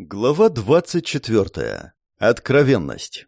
Глава двадцать четвертая. Откровенность.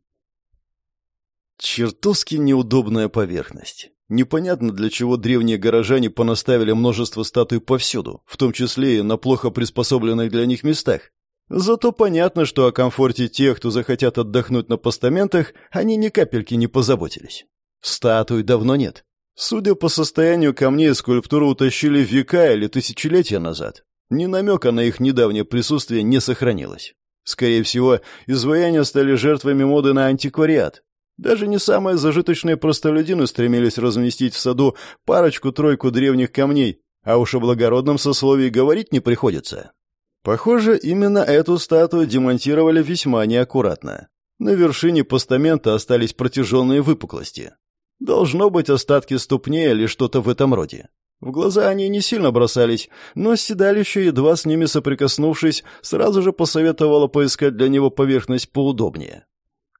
Чертовски неудобная поверхность. Непонятно, для чего древние горожане понаставили множество статуй повсюду, в том числе и на плохо приспособленных для них местах. Зато понятно, что о комфорте тех, кто захотят отдохнуть на постаментах, они ни капельки не позаботились. Статуй давно нет. Судя по состоянию камней, скульптуру утащили века или тысячелетия назад. Ни намека на их недавнее присутствие не сохранилось. Скорее всего, изваяния стали жертвами моды на антиквариат. Даже не самые зажиточные простолюдины стремились разместить в саду парочку-тройку древних камней, а уж о благородном сословии говорить не приходится. Похоже, именно эту статую демонтировали весьма неаккуратно. На вершине постамента остались протяженные выпуклости. Должно быть остатки ступней или что-то в этом роде. В глаза они не сильно бросались, но седалище, едва с ними соприкоснувшись, сразу же посоветовало поискать для него поверхность поудобнее.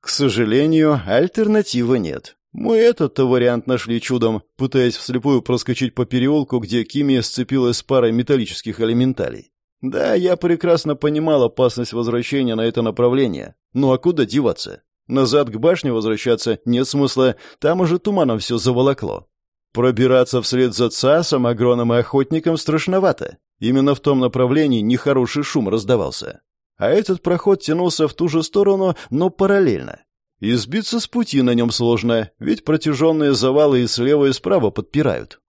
К сожалению, альтернативы нет. Мы этот-то вариант нашли чудом, пытаясь вслепую проскочить по переулку, где Кими сцепилась с парой металлических элементалей. Да, я прекрасно понимал опасность возвращения на это направление. Ну а куда деваться? Назад к башне возвращаться нет смысла, там уже туманом все заволокло. Пробираться вслед за ЦАСом, агроном и охотником страшновато. Именно в том направлении нехороший шум раздавался. А этот проход тянулся в ту же сторону, но параллельно. И сбиться с пути на нем сложно, ведь протяженные завалы и слева, и справа подпирают.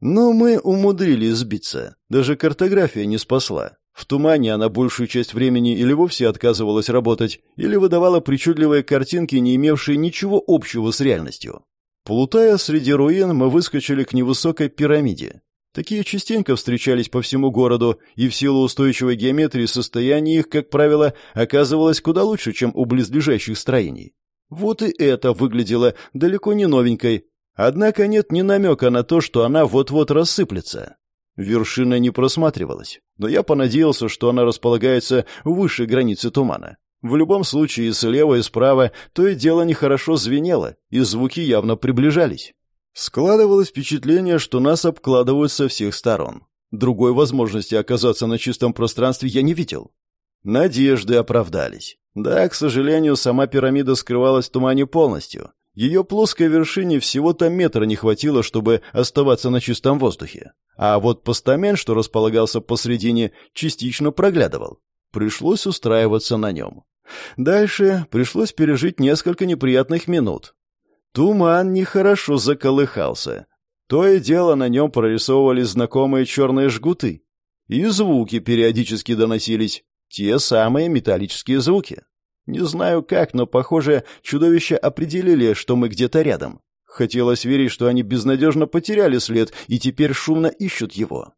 Но мы умудрились сбиться. Даже картография не спасла. В тумане она большую часть времени или вовсе отказывалась работать, или выдавала причудливые картинки, не имевшие ничего общего с реальностью. Плутая среди руин, мы выскочили к невысокой пирамиде. Такие частенько встречались по всему городу, и в силу устойчивой геометрии состояние их, как правило, оказывалось куда лучше, чем у близлежащих строений. Вот и это выглядело далеко не новенькой, однако нет ни намека на то, что она вот-вот рассыплется. Вершина не просматривалась, но я понадеялся, что она располагается выше границы тумана. В любом случае, слева и справа то и дело нехорошо звенело, и звуки явно приближались. Складывалось впечатление, что нас обкладывают со всех сторон. Другой возможности оказаться на чистом пространстве я не видел. Надежды оправдались. Да, к сожалению, сама пирамида скрывалась в тумане полностью. Ее плоской вершине всего-то метра не хватило, чтобы оставаться на чистом воздухе. А вот постамент, что располагался посредине, частично проглядывал. Пришлось устраиваться на нем. Дальше пришлось пережить несколько неприятных минут. Туман нехорошо заколыхался. То и дело на нем прорисовывались знакомые черные жгуты. И звуки периодически доносились. Те самые металлические звуки. Не знаю как, но, похоже, чудовища определили, что мы где-то рядом. Хотелось верить, что они безнадежно потеряли след и теперь шумно ищут его.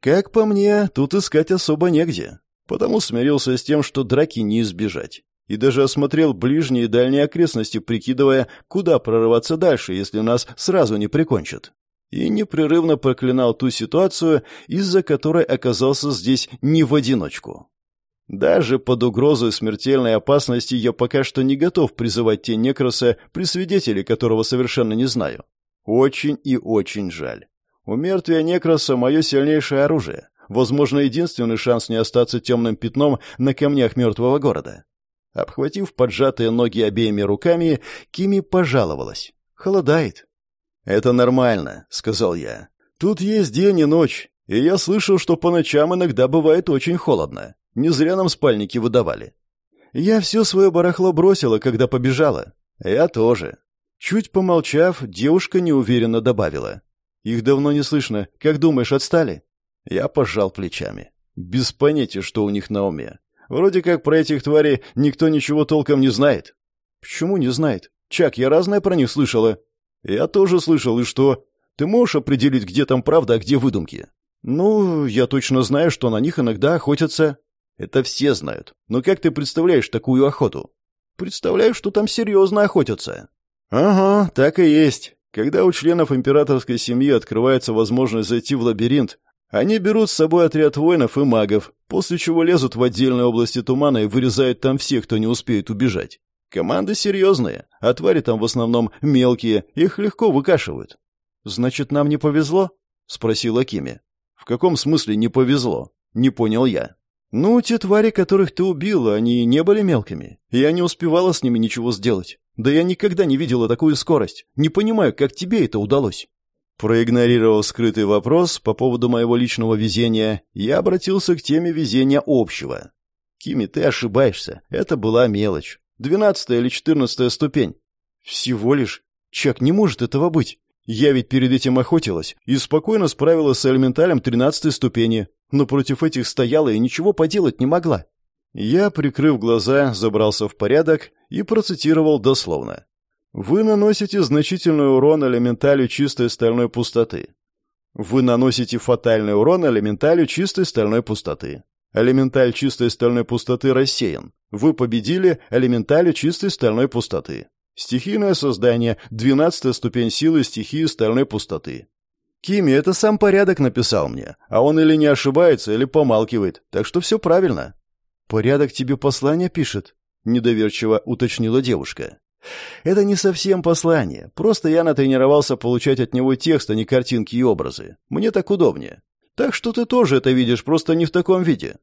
Как по мне, тут искать особо негде. Потому смирился с тем, что драки не избежать. И даже осмотрел ближние и дальние окрестности, прикидывая, куда прорываться дальше, если нас сразу не прикончат. И непрерывно проклинал ту ситуацию, из-за которой оказался здесь не в одиночку. Даже под угрозой смертельной опасности я пока что не готов призывать те некроса, при свидетеле которого совершенно не знаю. Очень и очень жаль. У мертвия некроса мое сильнейшее оружие. Возможно, единственный шанс не остаться темным пятном на камнях мертвого города. Обхватив поджатые ноги обеими руками, Кими пожаловалась. «Холодает». «Это нормально», — сказал я. «Тут есть день и ночь, и я слышал, что по ночам иногда бывает очень холодно. Не зря нам спальники выдавали». «Я все свое барахло бросила, когда побежала». «Я тоже». Чуть помолчав, девушка неуверенно добавила. «Их давно не слышно. Как думаешь, отстали?» Я пожал плечами. Без понятия, что у них на уме. Вроде как про этих тварей никто ничего толком не знает. Почему не знает? Чак, я разное про них слышала. Я тоже слышал, и что? Ты можешь определить, где там правда, а где выдумки? Ну, я точно знаю, что на них иногда охотятся. Это все знают. Но как ты представляешь такую охоту? Представляю, что там серьезно охотятся. Ага, так и есть. Когда у членов императорской семьи открывается возможность зайти в лабиринт, они берут с собой отряд воинов и магов, после чего лезут в отдельные области тумана и вырезают там всех, кто не успеет убежать. Команды серьезные, а твари там в основном мелкие, их легко выкашивают. «Значит, нам не повезло?» — спросила Кими. «В каком смысле не повезло?» — не понял я. Ну, те твари, которых ты убил, они не были мелкими. Я не успевала с ними ничего сделать. Да я никогда не видела такую скорость. Не понимаю, как тебе это удалось. Проигнорировав скрытый вопрос по поводу моего личного везения, я обратился к теме везения общего. Кими, ты ошибаешься. Это была мелочь. Двенадцатая или четырнадцатая ступень. Всего лишь? Чак, не может этого быть. Я ведь перед этим охотилась и спокойно справилась с элементалем тринадцатой ступени, но против этих стояла и ничего поделать не могла. Я, прикрыв глаза, забрался в порядок и процитировал дословно. Вы наносите значительный урон элементалю чистой стальной пустоты. Вы наносите фатальный урон элементалю чистой стальной пустоты. Элементаль чистой стальной пустоты рассеян. Вы победили элементалю чистой стальной пустоты. Стихийное создание, двенадцатая ступень силы стихии стальной пустоты. Кими это сам порядок написал мне, а он или не ошибается, или помалкивает, так что все правильно. Порядок тебе послание пишет, недоверчиво уточнила девушка. Это не совсем послание, просто я натренировался получать от него текст, а не картинки и образы. Мне так удобнее. Так что ты тоже это видишь, просто не в таком виде.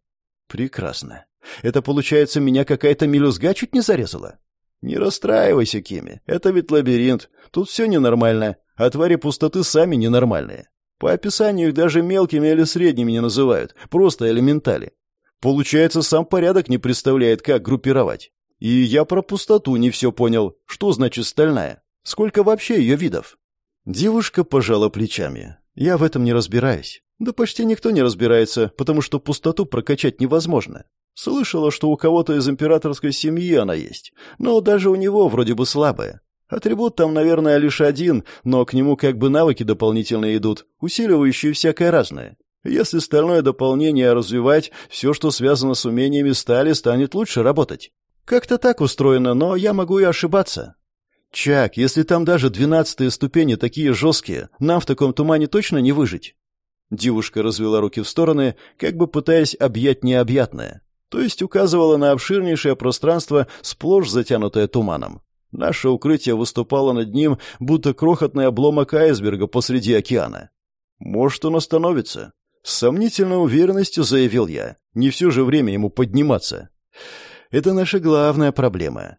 Прекрасно. Это, получается, меня какая-то мелюзга чуть не зарезала? Не расстраивайся, Кими. Это ведь лабиринт. Тут все ненормально, а твари пустоты сами ненормальные. По описанию их даже мелкими или средними не называют, просто элементали. Получается, сам порядок не представляет, как группировать. И я про пустоту не все понял. Что значит стальная? Сколько вообще ее видов? Девушка пожала плечами. Я в этом не разбираюсь. Да почти никто не разбирается, потому что пустоту прокачать невозможно. Слышала, что у кого-то из императорской семьи она есть, но даже у него вроде бы слабая. Атрибут там, наверное, лишь один, но к нему как бы навыки дополнительные идут, усиливающие всякое разное. Если стальное дополнение развивать, все, что связано с умениями стали, станет лучше работать. Как-то так устроено, но я могу и ошибаться. Чак, если там даже двенадцатые ступени такие жесткие, нам в таком тумане точно не выжить. Девушка развела руки в стороны, как бы пытаясь объять необъятное. То есть указывала на обширнейшее пространство, сплошь затянутое туманом. Наше укрытие выступало над ним, будто крохотный обломок айсберга посреди океана. Может, он остановится? С сомнительной уверенностью заявил я. Не все же время ему подниматься. Это наша главная проблема.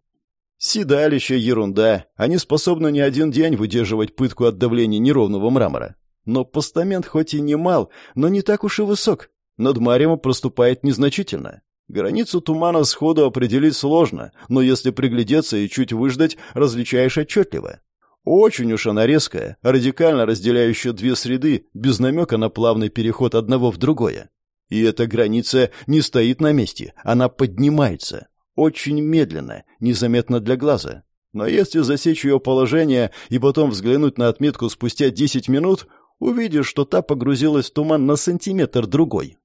Седалище — ерунда. Они способны не один день выдерживать пытку от давления неровного мрамора. Но постамент хоть и не мал, но не так уж и высок. Над Марием проступает незначительно. Границу тумана сходу определить сложно, но если приглядеться и чуть выждать, различаешь отчетливо. Очень уж она резкая, радикально разделяющая две среды, без намека на плавный переход одного в другое. И эта граница не стоит на месте, она поднимается. Очень медленно, незаметно для глаза. Но если засечь ее положение и потом взглянуть на отметку спустя 10 минут, увидишь, что та погрузилась в туман на сантиметр другой.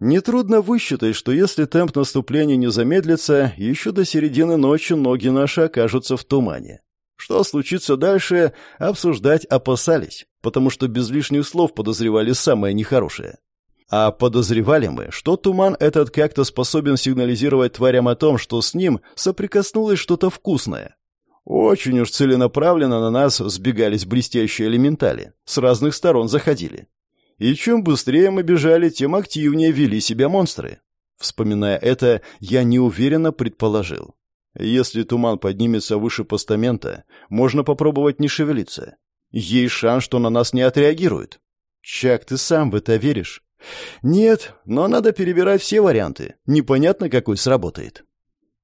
Нетрудно высчитать, что если темп наступления не замедлится, еще до середины ночи ноги наши окажутся в тумане. Что случится дальше, обсуждать опасались, потому что без лишних слов подозревали самое нехорошее. А подозревали мы, что туман этот как-то способен сигнализировать тварям о том, что с ним соприкоснулось что-то вкусное. Очень уж целенаправленно на нас сбегались блестящие элементали, с разных сторон заходили. И чем быстрее мы бежали, тем активнее вели себя монстры. Вспоминая это, я неуверенно предположил. Если туман поднимется выше постамента, можно попробовать не шевелиться. Есть шанс, что на нас не отреагируют. Чак, ты сам в это веришь? Нет, но надо перебирать все варианты. Непонятно, какой сработает.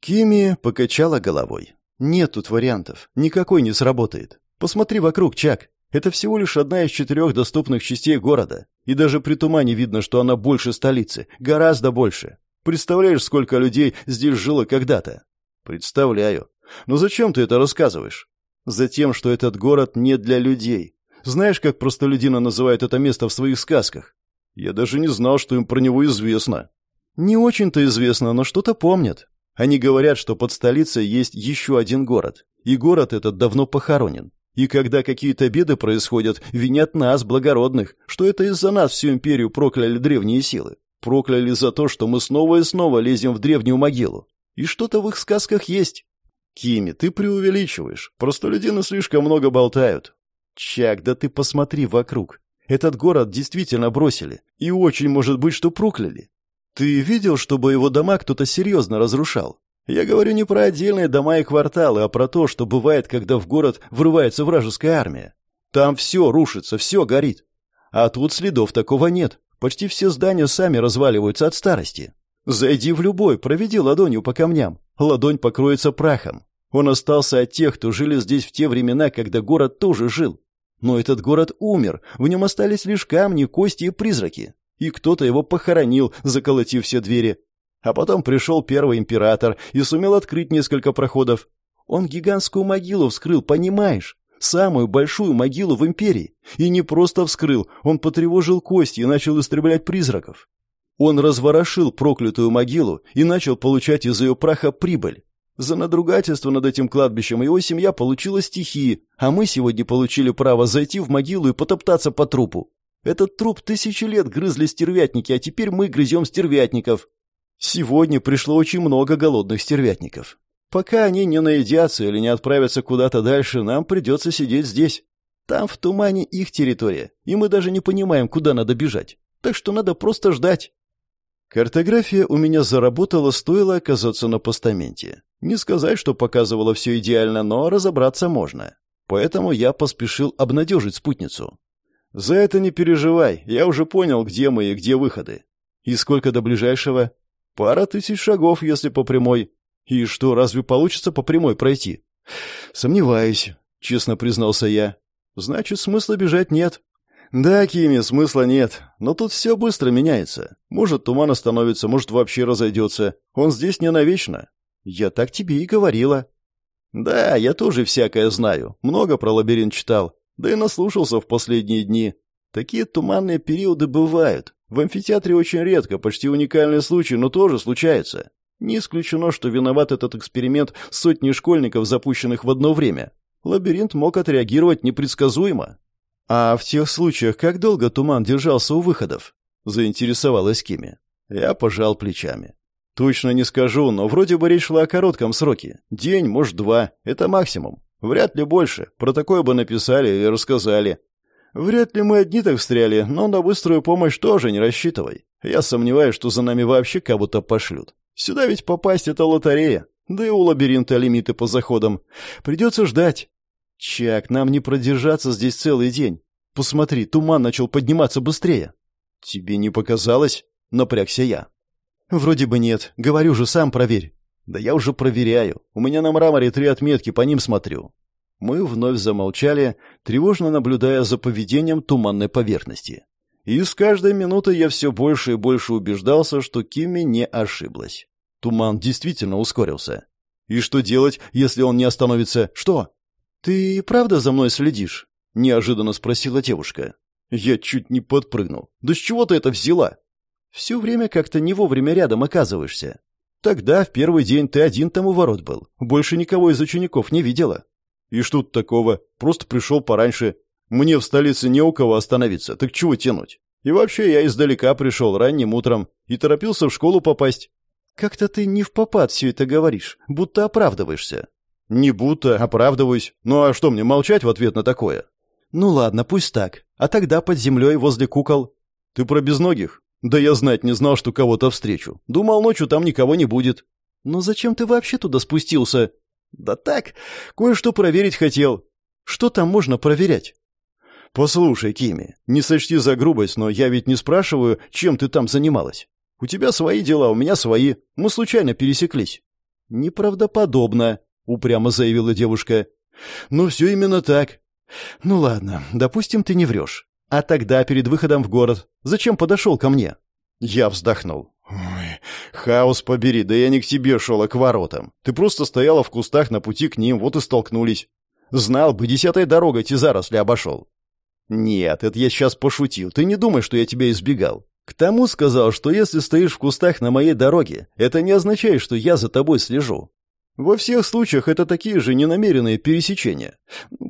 Кими покачала головой. Нет тут вариантов. Никакой не сработает. Посмотри вокруг, Чак. Это всего лишь одна из четырех доступных частей города. И даже при тумане видно, что она больше столицы. Гораздо больше. Представляешь, сколько людей здесь жило когда-то? Представляю. Но зачем ты это рассказываешь? Затем, что этот город не для людей. Знаешь, как простолюдина называют это место в своих сказках? Я даже не знал, что им про него известно. Не очень-то известно, но что-то помнят. Они говорят, что под столицей есть еще один город. И город этот давно похоронен. И когда какие-то беды происходят, винят нас, благородных, что это из-за нас всю империю прокляли древние силы. Прокляли за то, что мы снова и снова лезем в древнюю могилу. И что-то в их сказках есть. Кими, ты преувеличиваешь. Простолюдины слишком много болтают. Чак, да ты посмотри вокруг. Этот город действительно бросили. И очень может быть, что прокляли. Ты видел, чтобы его дома кто-то серьезно разрушал? Я говорю не про отдельные дома и кварталы, а про то, что бывает, когда в город врывается вражеская армия. Там все рушится, все горит. А тут следов такого нет. Почти все здания сами разваливаются от старости. Зайди в любой, проведи ладонью по камням. Ладонь покроется прахом. Он остался от тех, кто жили здесь в те времена, когда город тоже жил. Но этот город умер, в нем остались лишь камни, кости и призраки. И кто-то его похоронил, заколотив все двери. А потом пришел первый император и сумел открыть несколько проходов. Он гигантскую могилу вскрыл, понимаешь? Самую большую могилу в империи. И не просто вскрыл, он потревожил кости и начал истреблять призраков. Он разворошил проклятую могилу и начал получать из ее праха прибыль. За надругательство над этим кладбищем его семья получила стихии, а мы сегодня получили право зайти в могилу и потоптаться по трупу. Этот труп тысячи лет грызли стервятники, а теперь мы грызем стервятников. Сегодня пришло очень много голодных стервятников. Пока они не наедятся или не отправятся куда-то дальше, нам придется сидеть здесь. Там в тумане их территория, и мы даже не понимаем, куда надо бежать. Так что надо просто ждать. Картография у меня заработала, стоило оказаться на постаменте. Не сказать, что показывала все идеально, но разобраться можно. Поэтому я поспешил обнадежить спутницу. «За это не переживай, я уже понял, где мы и где выходы. И сколько до ближайшего?» «Пара тысяч шагов, если по прямой. И что, разве получится по прямой пройти?» «Сомневаюсь», — честно признался я. «Значит, смысла бежать нет». «Да, Кими, смысла нет. Но тут все быстро меняется. Может, туман остановится, может, вообще разойдется. Он здесь не навечно». «Я так тебе и говорила». «Да, я тоже всякое знаю. Много про лабиринт читал. Да и наслушался в последние дни. Такие туманные периоды бывают. В амфитеатре очень редко, почти уникальный случай, но тоже случается. Не исключено, что виноват этот эксперимент сотни школьников, запущенных в одно время. Лабиринт мог отреагировать непредсказуемо. А в тех случаях как долго туман держался у выходов? Заинтересовалась Кими. Я пожал плечами. Точно не скажу, но вроде бы речь шла о коротком сроке. День, может, два. Это максимум. Вряд ли больше. Про такое бы написали и рассказали. Вряд ли мы одни так встряли, но на быструю помощь тоже не рассчитывай. Я сомневаюсь, что за нами вообще кого-то пошлют. Сюда ведь попасть — это лотерея. Да и у лабиринта лимиты по заходам. Придется ждать. Чак, нам не продержаться здесь целый день. Посмотри, туман начал подниматься быстрее. Тебе не показалось? Напрягся я. Вроде бы нет. Говорю же, сам проверь. Да я уже проверяю. У меня на мраморе три отметки, по ним смотрю. Мы вновь замолчали, тревожно наблюдая за поведением туманной поверхности. И с каждой минутой я все больше и больше убеждался, что Кимми не ошиблась. Туман действительно ускорился. И что делать, если он не остановится? Что? Ты правда за мной следишь? неожиданно спросила девушка. Я чуть не подпрыгнул. Да с чего ты это взяла? Все время как-то не вовремя рядом оказываешься. Тогда в первый день ты один там у ворот был. Больше никого из учеников не видела. И что тут такого? Просто пришел пораньше. Мне в столице не у кого остановиться, так чего тянуть? И вообще я издалека пришел ранним утром и торопился в школу попасть. Как-то ты не в попад все это говоришь, будто оправдываешься. Не будто, оправдываюсь. Ну а что мне молчать в ответ на такое? Ну ладно, пусть так. А тогда под землей возле кукол. Ты про безногих? Да я знать не знал, что кого-то встречу. Думал, ночью там никого не будет. Но зачем ты вообще туда спустился? Да так, кое-что проверить хотел. Что там можно проверять? «Послушай, Кими, не сочти за грубость, но я ведь не спрашиваю, чем ты там занималась. У тебя свои дела, у меня свои. Мы случайно пересеклись». «Неправдоподобно», — упрямо заявила девушка. «Ну, все именно так». «Ну ладно, допустим, ты не врешь. А тогда перед выходом в город зачем подошел ко мне?» Я вздохнул. «Ой, хаос побери, да я не к тебе шел, а к воротам. Ты просто стояла в кустах на пути к ним, вот и столкнулись. Знал бы, десятой дорогой те заросли обошел. «Нет, это я сейчас пошутил. Ты не думай, что я тебя избегал. К тому сказал, что если стоишь в кустах на моей дороге, это не означает, что я за тобой слежу. Во всех случаях это такие же ненамеренные пересечения.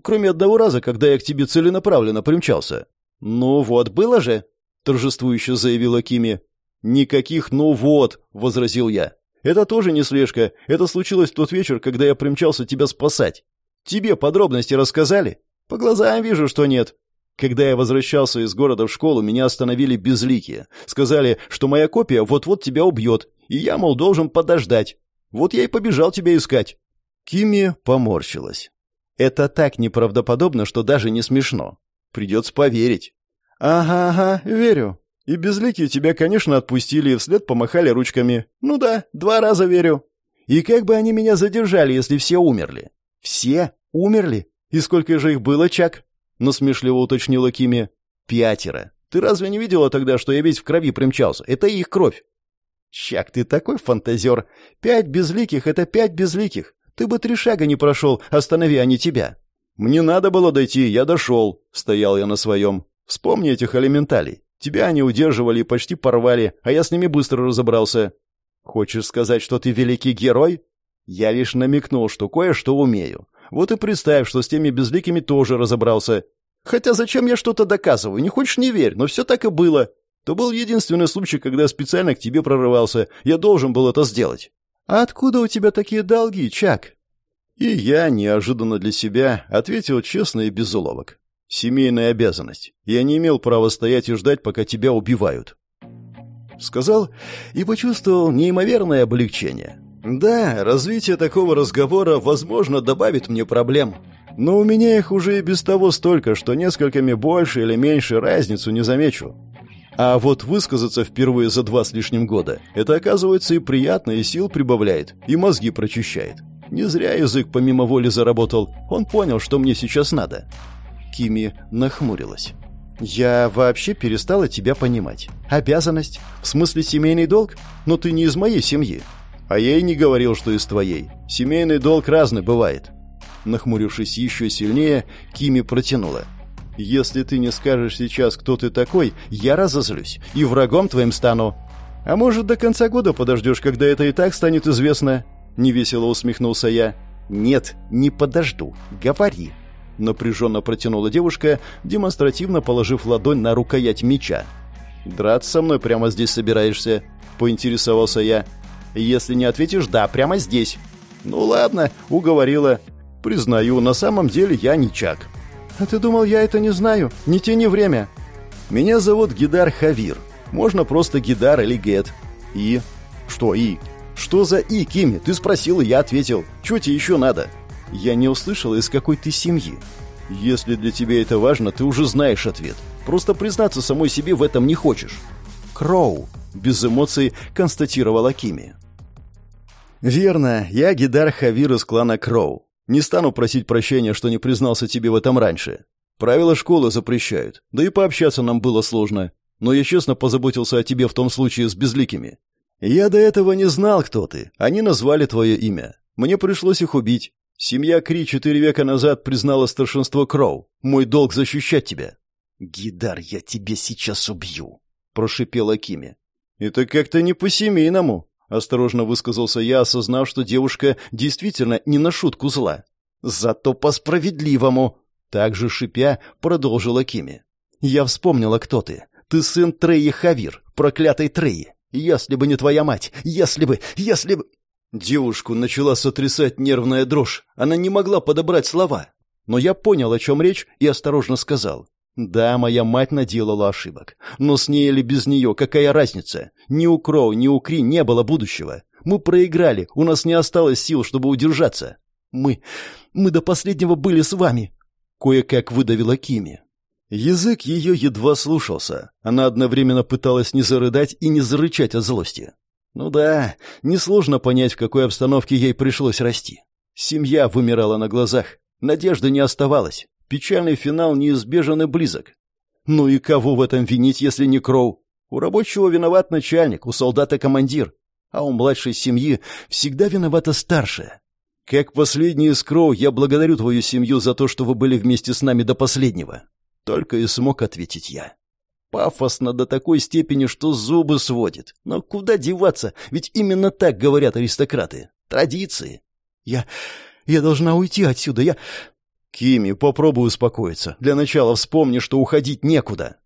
Кроме одного раза, когда я к тебе целенаправленно примчался. «Ну вот, было же!» — торжествующе заявила Кими. «Никаких «ну вот», — возразил я. «Это тоже не слежка. Это случилось в тот вечер, когда я примчался тебя спасать. Тебе подробности рассказали?» «По глазам вижу, что нет. Когда я возвращался из города в школу, меня остановили безликие. Сказали, что моя копия вот-вот тебя убьет, и я, мол, должен подождать. Вот я и побежал тебя искать». Кими поморщилась. «Это так неправдоподобно, что даже не смешно. Придется поверить». «Ага, ага, верю. И безликие тебя, конечно, отпустили и вслед помахали ручками. Ну да, два раза верю. И как бы они меня задержали, если все умерли? Все умерли? И сколько же их было, Чак? Насмешливо уточнила Кими. Пятеро. Ты разве не видела тогда, что я весь в крови примчался? Это их кровь. Чак, ты такой фантазер. Пять безликих — это пять безликих. Ты бы три шага не прошел, останови они тебя. Мне надо было дойти, я дошел. Стоял я на своем. Вспомни этих элементалей. Тебя они удерживали и почти порвали, а я с ними быстро разобрался. Хочешь сказать, что ты великий герой? Я лишь намекнул, что кое-что умею. Вот и представь, что с теми безликими тоже разобрался. Хотя зачем я что-то доказываю? Не хочешь — не верь, но все так и было. То был единственный случай, когда специально к тебе прорывался. Я должен был это сделать. А откуда у тебя такие долги, Чак? И я, неожиданно для себя, ответил честно и без уловок. Семейная обязанность. Я не имел права стоять и ждать, пока тебя убивают. Сказал и почувствовал неимоверное облегчение. Да, развитие такого разговора, возможно, добавит мне проблем. Но у меня их уже и без того столько, что несколькими больше или меньше разницу не замечу. А вот высказаться впервые за два с лишним года, это оказывается и приятно, и сил прибавляет, и мозги прочищает. Не зря язык помимо воли заработал, он понял, что мне сейчас надо. Кими нахмурилась. «Я вообще перестала тебя понимать. Обязанность? В смысле семейный долг? Но ты не из моей семьи». «А я и не говорил, что из твоей. Семейный долг разный бывает». Нахмурившись еще сильнее, Кими протянула. «Если ты не скажешь сейчас, кто ты такой, я разозлюсь и врагом твоим стану. А может, до конца года подождешь, когда это и так станет известно?» Невесело усмехнулся я. «Нет, не подожду. Говори». Напряженно протянула девушка, демонстративно положив ладонь на рукоять меча. «Драться со мной прямо здесь собираешься?» — поинтересовался я. «Если не ответишь «да», прямо здесь». «Ну ладно, уговорила. Признаю, на самом деле я не Чак». «А ты думал, я это не знаю? Не тяни время». «Меня зовут Гидар Хавир. Можно просто Гидар или Гет». «И?» «Что «и»?» «Что за «и», Кими? Ты спросил, и я ответил. Чего тебе еще надо?» Я не услышала, из какой ты семьи. Если для тебя это важно, ты уже знаешь ответ. Просто признаться самой себе в этом не хочешь. Кроу, без эмоций констатировала Кими. Верно, я Гидар Хавир из клана Кроу. Не стану просить прощения, что не признался тебе в этом раньше. Правила школы запрещают, да и пообщаться нам было сложно. Но я честно позаботился о тебе в том случае с безликими. Я до этого не знал, кто ты. Они назвали твое имя. Мне пришлось их убить. Семья Кри четыре века назад признала старшинство Кроу. Мой долг защищать тебя. Гидар, я тебя сейчас убью, прошипела Кими. Это как-то не по-семейному, осторожно высказался я, осознав, что девушка действительно не на шутку зла. Зато по-справедливому, также шипя, продолжила Кими. Я вспомнила, кто ты. Ты сын Треи Хавир, проклятой Треи. Если бы не твоя мать, если бы, если бы... Девушку начала сотрясать нервная дрожь. Она не могла подобрать слова. Но я понял, о чем речь, и осторожно сказал. Да, моя мать наделала ошибок. Но с ней или без нее, какая разница? Ни у Кроу, ни у Кри не было будущего. Мы проиграли, у нас не осталось сил, чтобы удержаться. Мы... мы до последнего были с вами. Кое-как выдавила Кими. Язык ее едва слушался. Она одновременно пыталась не зарыдать и не зарычать от злости. Ну да, несложно понять, в какой обстановке ей пришлось расти. Семья вымирала на глазах, надежды не оставалось, печальный финал неизбежен и близок. Ну и кого в этом винить, если не Кроу? У рабочего виноват начальник, у солдата командир, а у младшей семьи всегда виновата старшая. Как последний из Кроу, я благодарю твою семью за то, что вы были вместе с нами до последнего. Только и смог ответить я. Пафосно до такой степени, что зубы сводит. Но куда деваться? Ведь именно так говорят аристократы. Традиции. Я... я должна уйти отсюда. Я... Кими, попробуй успокоиться. Для начала вспомни, что уходить некуда.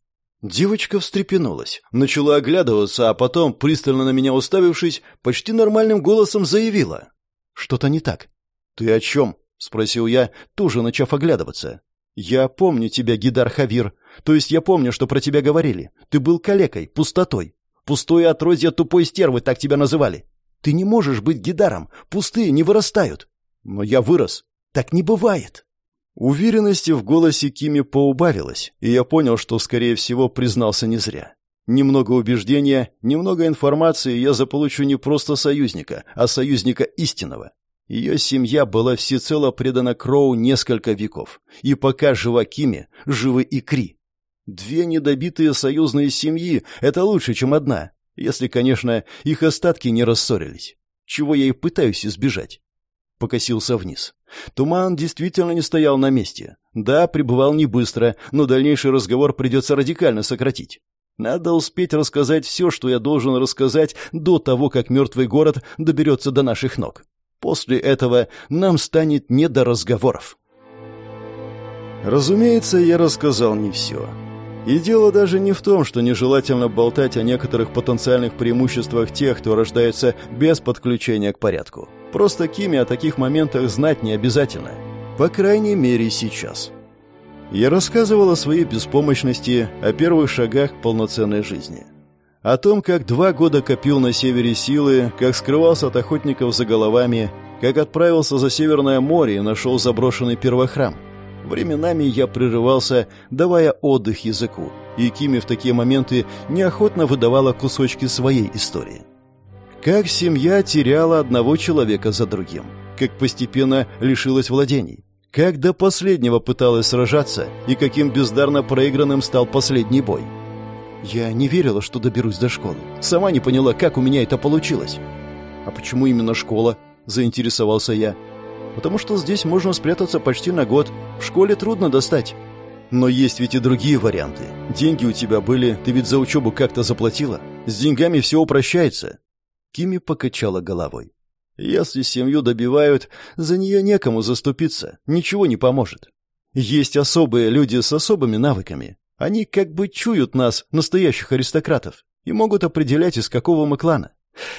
Девочка встрепенулась, начала оглядываться, а потом, пристально на меня уставившись, почти нормальным голосом заявила. «Что-то не так». «Ты о чем?» — спросил я, тоже начав оглядываться. «Я помню тебя, Гидар Хавир. То есть я помню, что про тебя говорили. Ты был калекой, пустотой. Пустое отродье тупой стервы, так тебя называли. Ты не можешь быть гидаром. Пустые не вырастают. Но я вырос. Так не бывает. Уверенности в голосе Кими поубавилось, и я понял, что, скорее всего, признался не зря. Немного убеждения, немного информации я заполучу не просто союзника, а союзника истинного. Ее семья была всецело предана Кроу несколько веков, и пока жива Кими, живы и Кри. Две недобитые союзные семьи — это лучше, чем одна, если, конечно, их остатки не рассорились, чего я и пытаюсь избежать. Покосился вниз. Туман действительно не стоял на месте. Да, пребывал не быстро, но дальнейший разговор придется радикально сократить. Надо успеть рассказать все, что я должен рассказать до того, как мертвый город доберется до наших ног. После этого нам станет не до разговоров. Разумеется, я рассказал не все. И дело даже не в том, что нежелательно болтать о некоторых потенциальных преимуществах тех, кто рождается без подключения к порядку. Просто Кими о таких моментах знать не обязательно. По крайней мере, сейчас. Я рассказывал о своей беспомощности, о первых шагах к полноценной жизни. О том, как два года копил на севере силы, как скрывался от охотников за головами, как отправился за Северное море и нашел заброшенный первохрам. Временами я прерывался, давая отдых языку, и Кими в такие моменты неохотно выдавала кусочки своей истории. Как семья теряла одного человека за другим, как постепенно лишилась владений, как до последнего пыталась сражаться и каким бездарно проигранным стал последний бой. Я не верила, что доберусь до школы. Сама не поняла, как у меня это получилось. А почему именно школа? Заинтересовался я. Потому что здесь можно спрятаться почти на год. В школе трудно достать. Но есть ведь и другие варианты. Деньги у тебя были, ты ведь за учебу как-то заплатила. С деньгами все упрощается. Кими покачала головой. Если семью добивают, за нее некому заступиться, ничего не поможет. Есть особые люди с особыми навыками. Они как бы чуют нас, настоящих аристократов, и могут определять, из какого мы клана.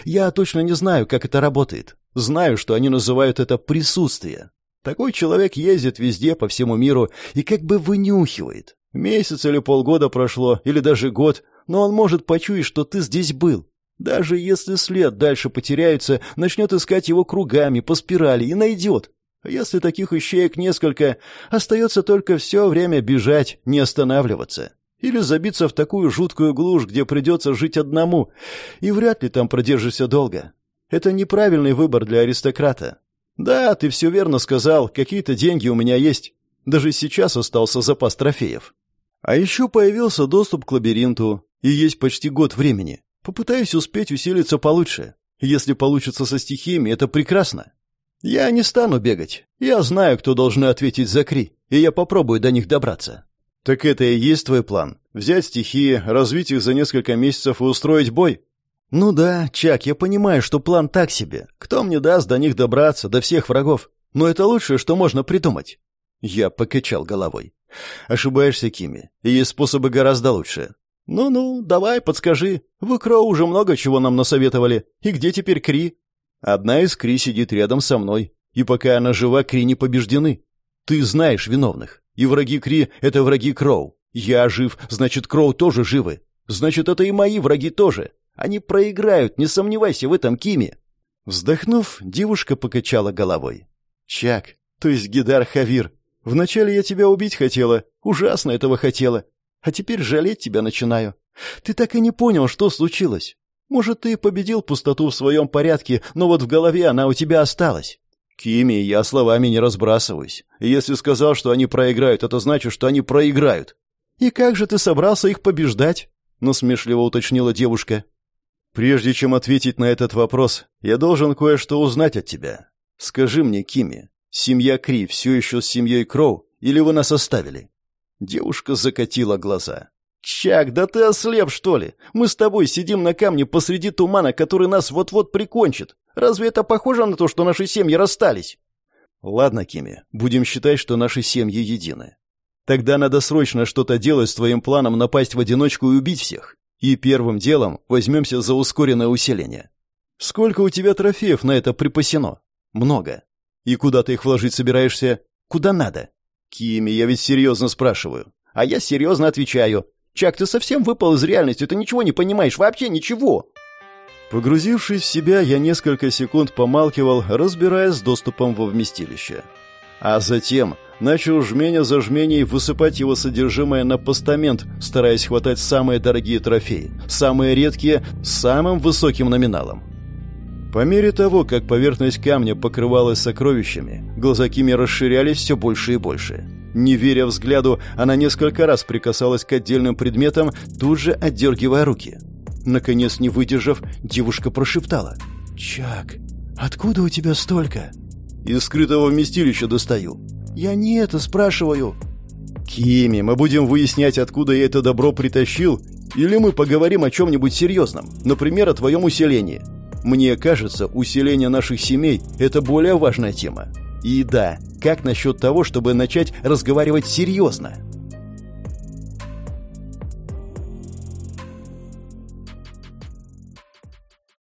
Я точно не знаю, как это работает. Знаю, что они называют это присутствие. Такой человек ездит везде, по всему миру, и как бы вынюхивает. Месяц или полгода прошло, или даже год, но он может почуять, что ты здесь был, даже если след дальше потеряется, начнет искать его кругами, по спирали и найдет. Если таких ищеек несколько, остается только все время бежать, не останавливаться. Или забиться в такую жуткую глушь, где придется жить одному, и вряд ли там продержишься долго. Это неправильный выбор для аристократа. Да, ты все верно сказал, какие-то деньги у меня есть. Даже сейчас остался запас трофеев. А еще появился доступ к лабиринту, и есть почти год времени. Попытаюсь успеть усилиться получше. Если получится со стихиями, это прекрасно. Я не стану бегать. Я знаю, кто должен ответить за Кри, и я попробую до них добраться. Так это и есть твой план? Взять стихии, развить их за несколько месяцев и устроить бой? Ну да, Чак, я понимаю, что план так себе. Кто мне даст до них добраться, до всех врагов? Но это лучшее, что можно придумать. Я покачал головой. Ошибаешься, Кими. Есть способы гораздо лучше. «Ну-ну, давай, подскажи. Вы, Кроу, уже много чего нам насоветовали. И где теперь Кри?» «Одна из Кри сидит рядом со мной. И пока она жива, Кри не побеждены. Ты знаешь виновных. И враги Кри — это враги Кроу. Я жив, значит, Кроу тоже живы. Значит, это и мои враги тоже. Они проиграют, не сомневайся в этом, Кими». Вздохнув, девушка покачала головой. «Чак, то есть Гидар Хавир, вначале я тебя убить хотела, ужасно этого хотела. А теперь жалеть тебя начинаю. Ты так и не понял, что случилось. Может, ты победил пустоту в своем порядке, но вот в голове она у тебя осталась. Кими, я словами не разбрасываюсь. Если сказал, что они проиграют, это значит, что они проиграют. И как же ты собрался их побеждать? насмешливо уточнила девушка. Прежде чем ответить на этот вопрос, я должен кое-что узнать от тебя. Скажи мне, Кими, семья Кри все еще с семьей Кроу или вы нас оставили? Девушка закатила глаза. «Чак, да ты ослеп, что ли? Мы с тобой сидим на камне посреди тумана, который нас вот-вот прикончит. Разве это похоже на то, что наши семьи расстались?» «Ладно, Кими, будем считать, что наши семьи едины. Тогда надо срочно что-то делать с твоим планом напасть в одиночку и убить всех. И первым делом возьмемся за ускоренное усиление. Сколько у тебя трофеев на это припасено? Много. И куда ты их вложить собираешься? Куда надо? Кими, я ведь серьезно спрашиваю. А я серьезно отвечаю. Чак, ты совсем выпал из реальности, ты ничего не понимаешь, вообще ничего. Погрузившись в себя, я несколько секунд помалкивал, разбираясь с доступом во вместилище. А затем начал жменя за жменей высыпать его содержимое на постамент, стараясь хватать самые дорогие трофеи, самые редкие, с самым высоким номиналом. По мере того, как поверхность камня покрывалась сокровищами, глаза Кими расширялись все больше и больше. Не веря взгляду, она несколько раз прикасалась к отдельным предметам, тут же отдергивая руки. Наконец, не выдержав, девушка прошептала. «Чак, откуда у тебя столько?» «Из скрытого вместилища достаю». «Я не это спрашиваю». «Кими, мы будем выяснять, откуда я это добро притащил, или мы поговорим о чем-нибудь серьезном, например, о твоем усилении. Мне кажется, усиление наших семей – это более важная тема. И да, как насчет того, чтобы начать разговаривать серьезно?»